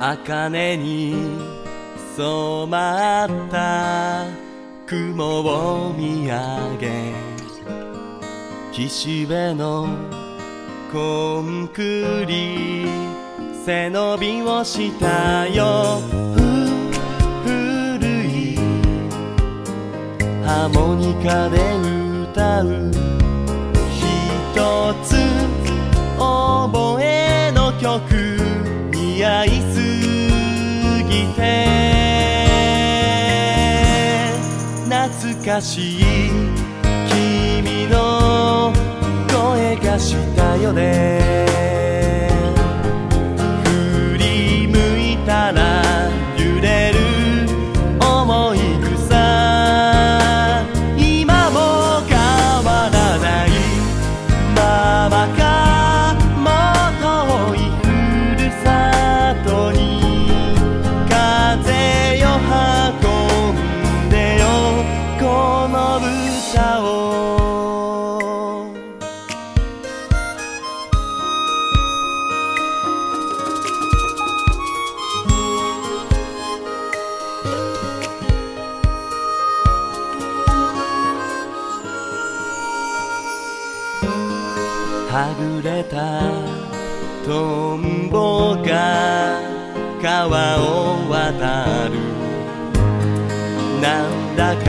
茜に染まった雲を見上げ岸辺のコンクリ背伸びをしたよ。古いハーモニカで歌う一つ覚えの曲に合いすぎて懐かしい君の声がしたよねはぐれたトンボが川を渡る。なんだか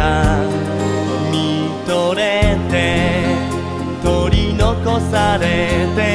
見とれて取り残されて。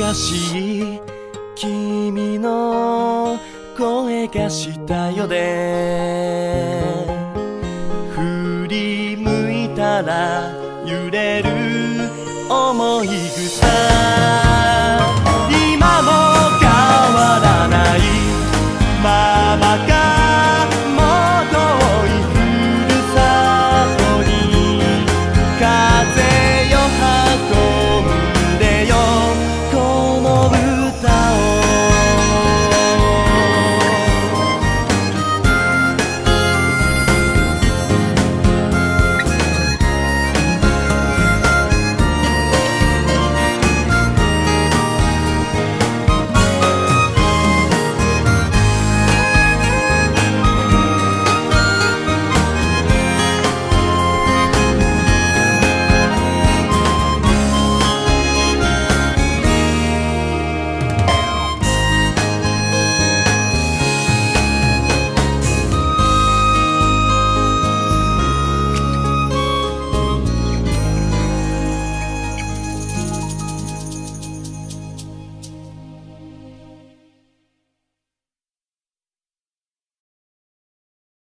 かしい。君の声がしたよね。振り向いたら揺れる思い草。